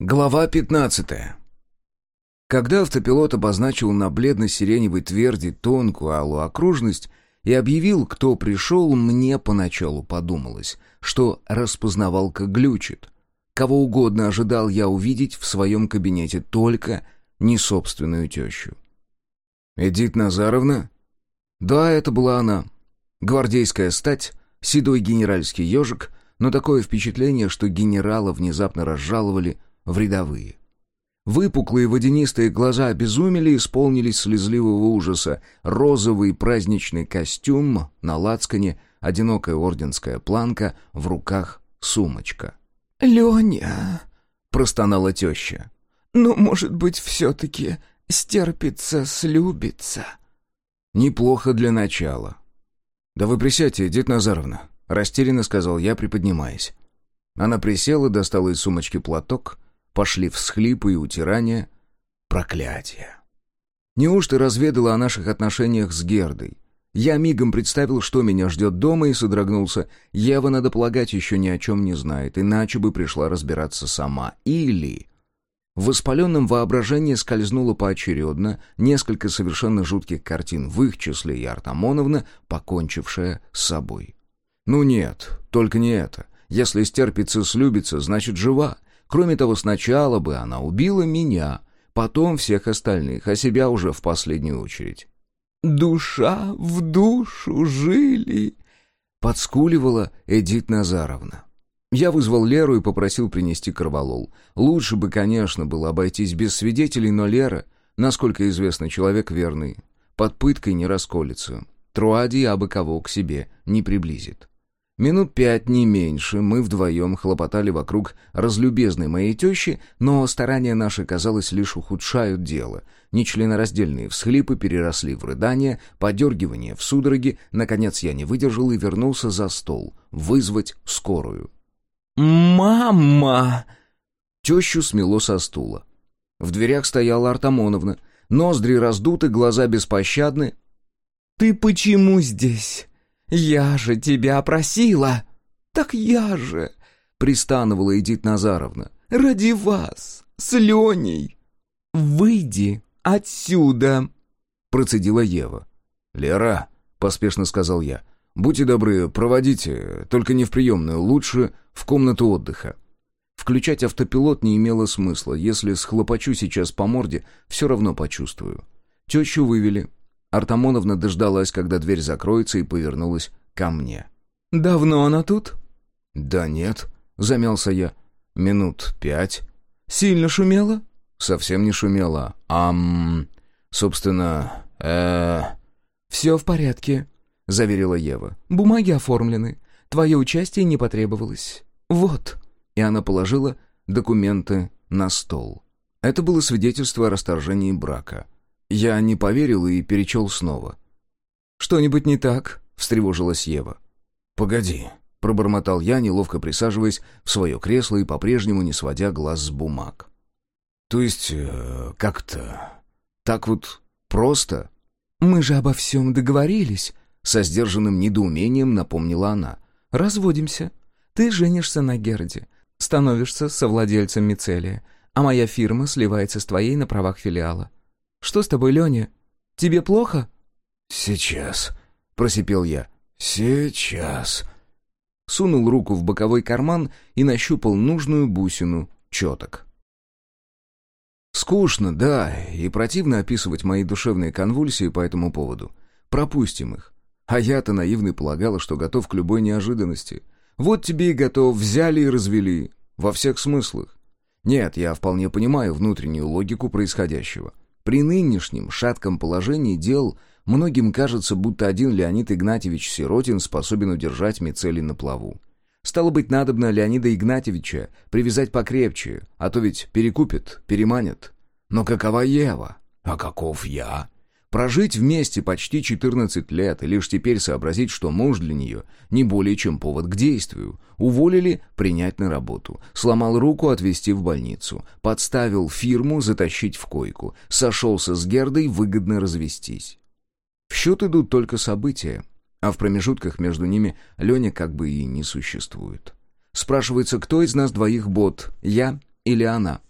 Глава 15. Когда автопилот обозначил на бледно-сиреневой тверди тонкую алую окружность и объявил, кто пришел, мне поначалу подумалось, что распознавалка глючит. Кого угодно ожидал я увидеть в своем кабинете, только не собственную тещу. «Эдит Назаровна?» Да, это была она. Гвардейская стать, седой генеральский ежик, но такое впечатление, что генерала внезапно разжаловали – в рядовые. Выпуклые водянистые глаза обезумели исполнились слезливого ужаса. Розовый праздничный костюм на лацкане, одинокая орденская планка, в руках сумочка. «Леня!» — простонала теща. «Ну, может быть, все-таки стерпится, слюбится?» «Неплохо для начала». «Да вы присядьте, Эдит Назаровна», — растерянно сказал я, приподнимаясь. Она присела, достала из сумочки платок — Пошли всхлипы и утирания. Проклятие. Неужто разведала о наших отношениях с Гердой? Я мигом представил, что меня ждет дома, и содрогнулся. Ева, надо полагать, еще ни о чем не знает, иначе бы пришла разбираться сама. Или... В воспаленном воображении скользнуло поочередно несколько совершенно жутких картин, в их числе и Артамоновна, покончившая с собой. Ну нет, только не это. Если стерпится, слюбится, значит жива. Кроме того, сначала бы она убила меня, потом всех остальных, а себя уже в последнюю очередь. «Душа в душу жили», — подскуливала Эдит Назаровна. Я вызвал Леру и попросил принести корвалол. Лучше бы, конечно, было обойтись без свидетелей, но Лера, насколько известно, человек верный, под пыткой не расколется. Труади абы кого к себе не приблизит. Минут пять, не меньше, мы вдвоем хлопотали вокруг разлюбезной моей тещи, но старания наши, казалось, лишь ухудшают дело. Нечленораздельные всхлипы переросли в рыдания, подергивание в судороги. Наконец я не выдержал и вернулся за стол. Вызвать скорую. «Мама!» Тещу смело со стула. В дверях стояла Артамоновна. Ноздри раздуты, глаза беспощадны. «Ты почему здесь?» «Я же тебя просила!» «Так я же!» — пристанывала Эдит Назаровна. «Ради вас, с Леней!» «Выйди отсюда!» — процедила Ева. «Лера!» — поспешно сказал я. «Будьте добры, проводите, только не в приемную, лучше в комнату отдыха». Включать автопилот не имело смысла. Если схлопочу сейчас по морде, все равно почувствую. Тещу вывели, Артамоновна дождалась, когда дверь закроется, и повернулась ко мне. «Давно она тут?» «Да нет», — замялся я. «Минут пять». «Сильно шумела?» «Совсем не шумела. Ам... Собственно, э «Все в порядке», — заверила Ева. «Бумаги оформлены. Твое участие не потребовалось. Вот». И она положила документы на стол. Это было свидетельство о расторжении брака. Я не поверил и перечел снова. «Что-нибудь не так?» — встревожилась Ева. «Погоди», — пробормотал я, неловко присаживаясь в свое кресло и по-прежнему не сводя глаз с бумаг. «То есть, э, как-то... так вот просто?» «Мы же обо всем договорились», — со сдержанным недоумением напомнила она. «Разводимся. Ты женишься на Герде, становишься совладельцем мицелия, а моя фирма сливается с твоей на правах филиала. Что с тобой, Леня? Тебе плохо?» «Сейчас», — просипел я. «Сейчас». Сунул руку в боковой карман и нащупал нужную бусину четок. Скучно, да, и противно описывать мои душевные конвульсии по этому поводу. Пропустим их. А я-то наивный полагала, что готов к любой неожиданности. Вот тебе и готов, взяли и развели. Во всех смыслах. Нет, я вполне понимаю внутреннюю логику происходящего. При нынешнем шатком положении дел многим кажется, будто один Леонид Игнатьевич Сиротин способен удержать Мицели на плаву. Стало быть, надобно Леонида Игнатьевича привязать покрепче, а то ведь перекупят, переманят. Но какова Ева? А каков я? Прожить вместе почти 14 лет и лишь теперь сообразить, что муж для нее не более чем повод к действию. Уволили — принять на работу. Сломал руку — отвезти в больницу. Подставил фирму — затащить в койку. Сошелся с Гердой — выгодно развестись. В счет идут только события, а в промежутках между ними Леня как бы и не существует. Спрашивается, кто из нас двоих бот, я или она?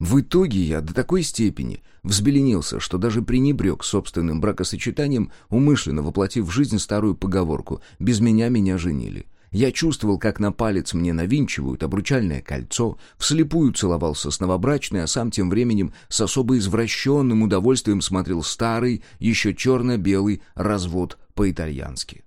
В итоге я до такой степени взбеленился, что даже пренебрег собственным бракосочетанием, умышленно воплотив в жизнь старую поговорку «без меня меня женили». Я чувствовал, как на палец мне навинчивают обручальное кольцо, вслепую целовался с новобрачной, а сам тем временем с особо извращенным удовольствием смотрел старый, еще черно-белый развод по-итальянски.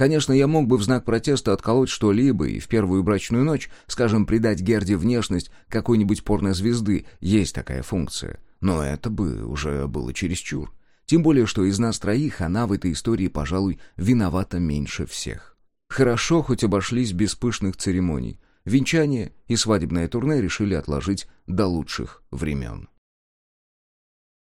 Конечно, я мог бы в знак протеста отколоть что-либо и в первую брачную ночь, скажем, придать Герде внешность какой-нибудь порнозвезды, есть такая функция. Но это бы уже было чересчур. Тем более, что из нас троих она в этой истории, пожалуй, виновата меньше всех. Хорошо, хоть обошлись без пышных церемоний. Венчание и свадебное турне решили отложить до лучших времен.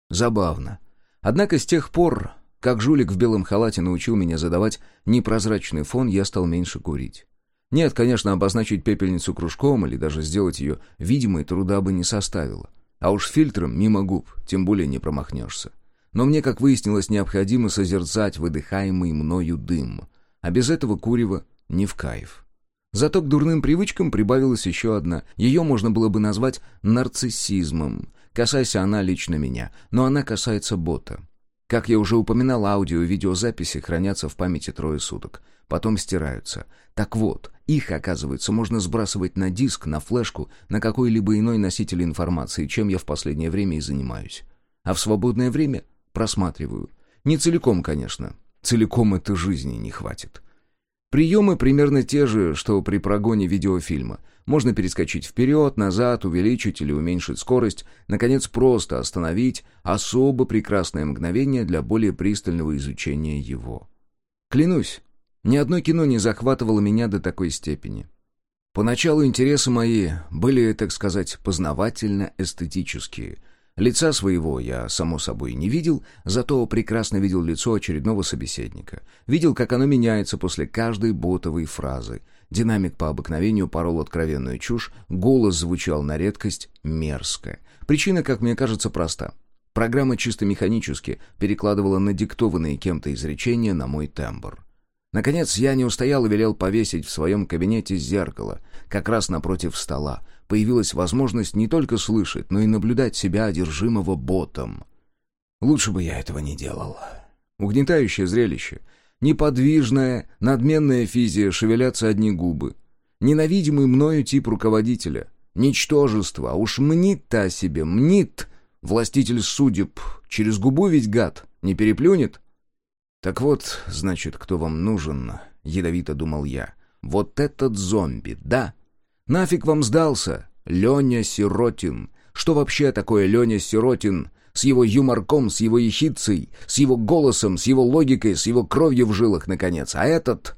Забавно. Однако с тех пор как жулик в белом халате научил меня задавать непрозрачный фон, я стал меньше курить. Нет, конечно, обозначить пепельницу кружком или даже сделать ее видимой труда бы не составило. А уж фильтром мимо губ, тем более не промахнешься. Но мне, как выяснилось, необходимо созерцать выдыхаемый мною дым. А без этого курева не в кайф. Зато к дурным привычкам прибавилась еще одна. Ее можно было бы назвать нарциссизмом. Касайся она лично меня, но она касается бота. Как я уже упоминал, аудио и видеозаписи хранятся в памяти трое суток, потом стираются. Так вот, их, оказывается, можно сбрасывать на диск, на флешку, на какой-либо иной носитель информации, чем я в последнее время и занимаюсь. А в свободное время просматриваю. Не целиком, конечно. Целиком это жизни не хватит. Приемы примерно те же, что при прогоне видеофильма — можно перескочить вперед, назад, увеличить или уменьшить скорость, наконец просто остановить особо прекрасное мгновение для более пристального изучения его. Клянусь, ни одно кино не захватывало меня до такой степени. Поначалу интересы мои были, так сказать, познавательно-эстетические — Лица своего я, само собой, не видел, зато прекрасно видел лицо очередного собеседника. Видел, как оно меняется после каждой ботовой фразы. Динамик по обыкновению порол откровенную чушь, голос звучал на редкость мерзко. Причина, как мне кажется, проста. Программа чисто механически перекладывала надиктованные кем-то изречения на мой тембр. Наконец, я не устоял и велел повесить в своем кабинете зеркало, как раз напротив стола. Появилась возможность не только слышать, но и наблюдать себя одержимого ботом. Лучше бы я этого не делал. Угнетающее зрелище — Неподвижная, надменная физия, шевелятся одни губы. Ненавидимый мною тип руководителя. Ничтожество, а уж мнит-то о себе, мнит. Властитель судеб, через губу ведь гад, не переплюнет? Так вот, значит, кто вам нужен, ядовито думал я. Вот этот зомби, да? Нафиг вам сдался? Леня Сиротин. Что вообще такое Леня Сиротин? С его юморком, с его ехидцей, с его голосом, с его логикой, с его кровью в жилах, наконец. А этот...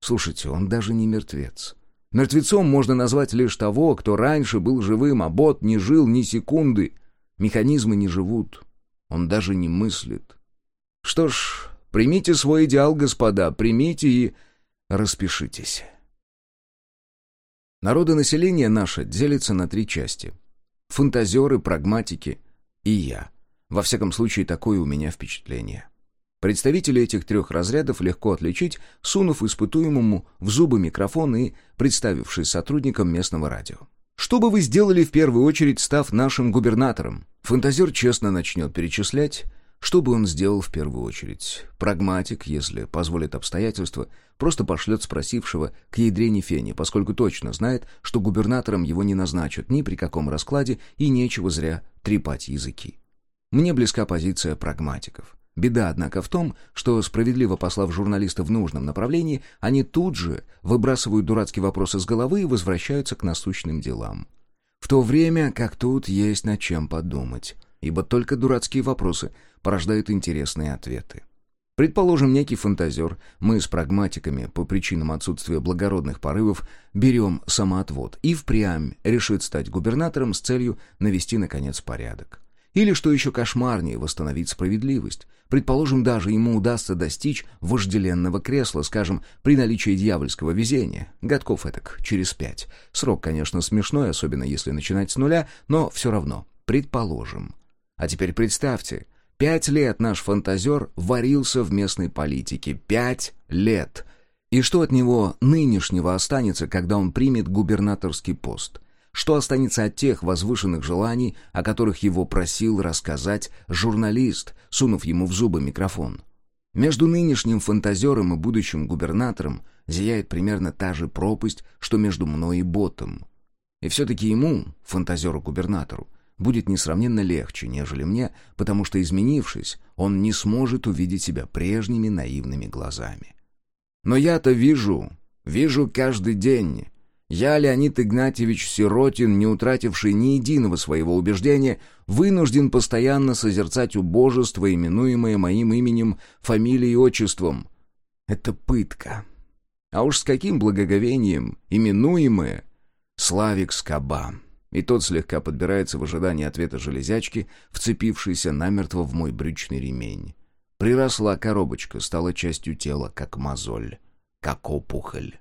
Слушайте, он даже не мертвец. Мертвецом можно назвать лишь того, кто раньше был живым, а бот не жил ни секунды. Механизмы не живут. Он даже не мыслит. Что ж, примите свой идеал, господа, примите и распишитесь. Народонаселение наше делится на три части. Фантазеры, прагматики — и я. Во всяком случае, такое у меня впечатление. Представителей этих трех разрядов легко отличить, сунув испытуемому в зубы микрофон и представившись сотрудником местного радио. Что бы вы сделали в первую очередь, став нашим губернатором? Фантазер честно начнет перечислять, что бы он сделал в первую очередь? Прагматик, если позволит обстоятельства, просто пошлет спросившего к ядрене фени, поскольку точно знает, что губернатором его не назначат ни при каком раскладе и нечего зря трепать языки. Мне близка позиция прагматиков. Беда, однако, в том, что, справедливо послав журналиста в нужном направлении, они тут же выбрасывают дурацкие вопросы с головы и возвращаются к насущным делам. В то время как тут есть над чем подумать, ибо только дурацкие вопросы порождают интересные ответы. Предположим, некий фантазер, мы с прагматиками по причинам отсутствия благородных порывов берем самоотвод и впрямь решит стать губернатором с целью навести, наконец, порядок. Или, что еще кошмарнее, восстановить справедливость. Предположим, даже ему удастся достичь вожделенного кресла, скажем, при наличии дьявольского везения. Годков этак, через пять. Срок, конечно, смешной, особенно если начинать с нуля, но все равно. Предположим. А теперь представьте, пять лет наш фантазер варился в местной политике. Пять лет! И что от него нынешнего останется, когда он примет губернаторский пост? Что останется от тех возвышенных желаний, о которых его просил рассказать журналист, сунув ему в зубы микрофон? Между нынешним фантазером и будущим губернатором зияет примерно та же пропасть, что между мной и ботом. И все-таки ему, фантазеру-губернатору, будет несравненно легче, нежели мне, потому что, изменившись, он не сможет увидеть себя прежними наивными глазами. Но я-то вижу, вижу каждый день. Я, Леонид Игнатьевич Сиротин, не утративший ни единого своего убеждения, вынужден постоянно созерцать убожество, именуемое моим именем, фамилией и отчеством. Это пытка. А уж с каким благоговением именуемое Славик Скоба. И тот слегка подбирается в ожидании ответа железячки, вцепившейся намертво в мой брючный ремень. Приросла коробочка, стала частью тела, как мозоль, как опухоль.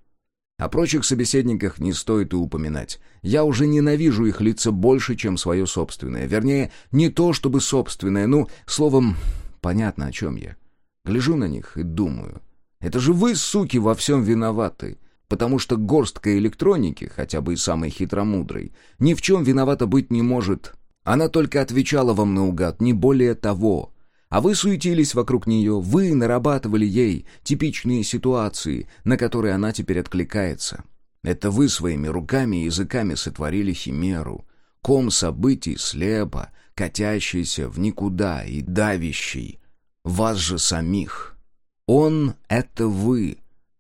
О прочих собеседниках не стоит и упоминать. Я уже ненавижу их лица больше, чем свое собственное. Вернее, не то чтобы собственное, ну, словом, понятно, о чем я. Гляжу на них и думаю. Это же вы, суки, во всем виноваты потому что горстка электроники, хотя бы и самой хитромудрой, ни в чем виновата быть не может. Она только отвечала вам наугад, не более того. А вы суетились вокруг нее, вы нарабатывали ей типичные ситуации, на которые она теперь откликается. Это вы своими руками и языками сотворили химеру, ком событий слепо, катящийся в никуда и давящий. Вас же самих. Он — это вы,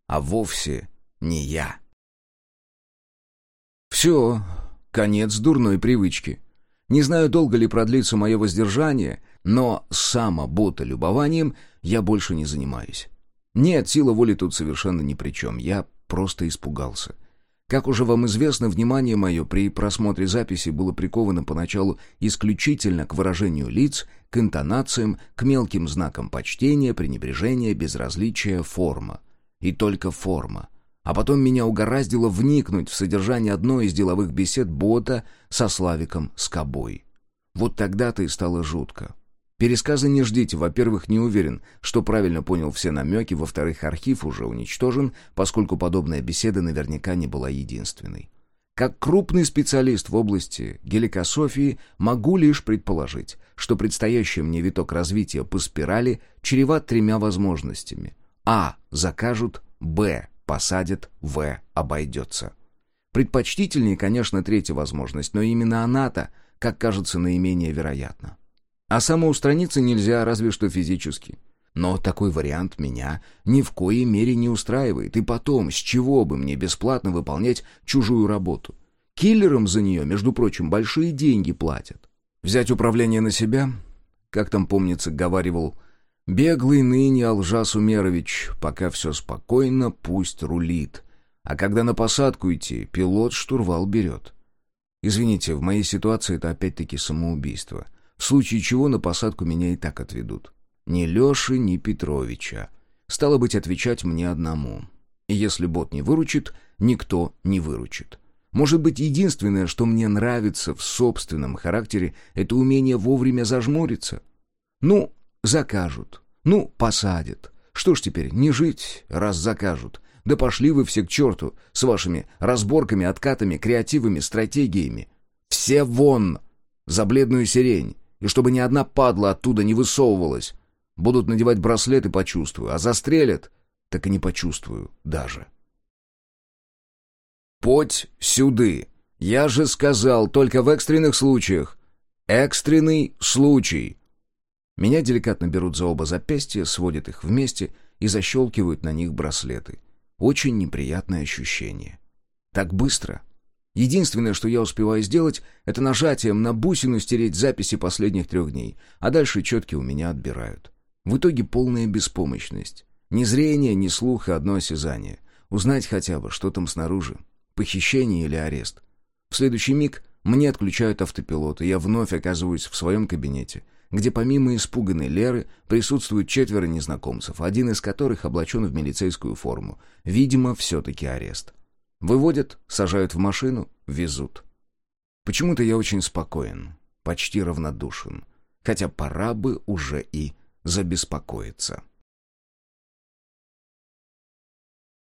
а вовсе не я. Все, конец дурной привычки. Не знаю, долго ли продлится мое воздержание, но самоботолюбованием я больше не занимаюсь. Нет, сила воли тут совершенно ни при чем, я просто испугался. Как уже вам известно, внимание мое при просмотре записи было приковано поначалу исключительно к выражению лиц, к интонациям, к мелким знакам почтения, пренебрежения, безразличия, форма. И только форма — а потом меня угораздило вникнуть в содержание одной из деловых бесед бота со Славиком Скобой. Вот тогда-то и стало жутко. Пересказы не ждите. Во-первых, не уверен, что правильно понял все намеки. Во-вторых, архив уже уничтожен, поскольку подобная беседа наверняка не была единственной. Как крупный специалист в области геликософии могу лишь предположить, что предстоящий мне виток развития по спирали чреват тремя возможностями. А. Закажут. Б посадят, В обойдется. Предпочтительнее, конечно, третья возможность, но именно она-то, как кажется, наименее вероятна. А самоустраниться нельзя, разве что физически. Но такой вариант меня ни в коей мере не устраивает. И потом, с чего бы мне бесплатно выполнять чужую работу? Киллерам за нее, между прочим, большие деньги платят. Взять управление на себя, как там, помнится, говаривал Беглый ныне Алжас Умерович, пока все спокойно, пусть рулит. А когда на посадку идти, пилот штурвал берет. Извините, в моей ситуации это опять-таки самоубийство. В случае чего на посадку меня и так отведут. Ни Леши, ни Петровича. Стало быть, отвечать мне одному. И если бот не выручит, никто не выручит. Может быть, единственное, что мне нравится в собственном характере, это умение вовремя зажмуриться. Ну, Закажут. Ну, посадят. Что ж теперь, не жить, раз закажут. Да пошли вы все к черту с вашими разборками, откатами, креативами, стратегиями. Все вон! За бледную сирень. И чтобы ни одна падла оттуда не высовывалась. Будут надевать браслеты, почувствую. А застрелят, так и не почувствую даже. «Подь сюды! Я же сказал, только в экстренных случаях!» «Экстренный случай!» Меня деликатно берут за оба запястья, сводят их вместе и защелкивают на них браслеты. Очень неприятное ощущение. Так быстро. Единственное, что я успеваю сделать, это нажатием на бусину стереть записи последних трех дней, а дальше четки у меня отбирают. В итоге полная беспомощность. Ни зрение, ни слух, и одно осязание. Узнать хотя бы, что там снаружи. Похищение или арест. В следующий миг мне отключают автопилот, и я вновь оказываюсь в своем кабинете — где помимо испуганной Леры присутствуют четверо незнакомцев, один из которых облачен в милицейскую форму. Видимо, все-таки арест. Выводят, сажают в машину, везут. Почему-то я очень спокоен, почти равнодушен, хотя пора бы уже и забеспокоиться.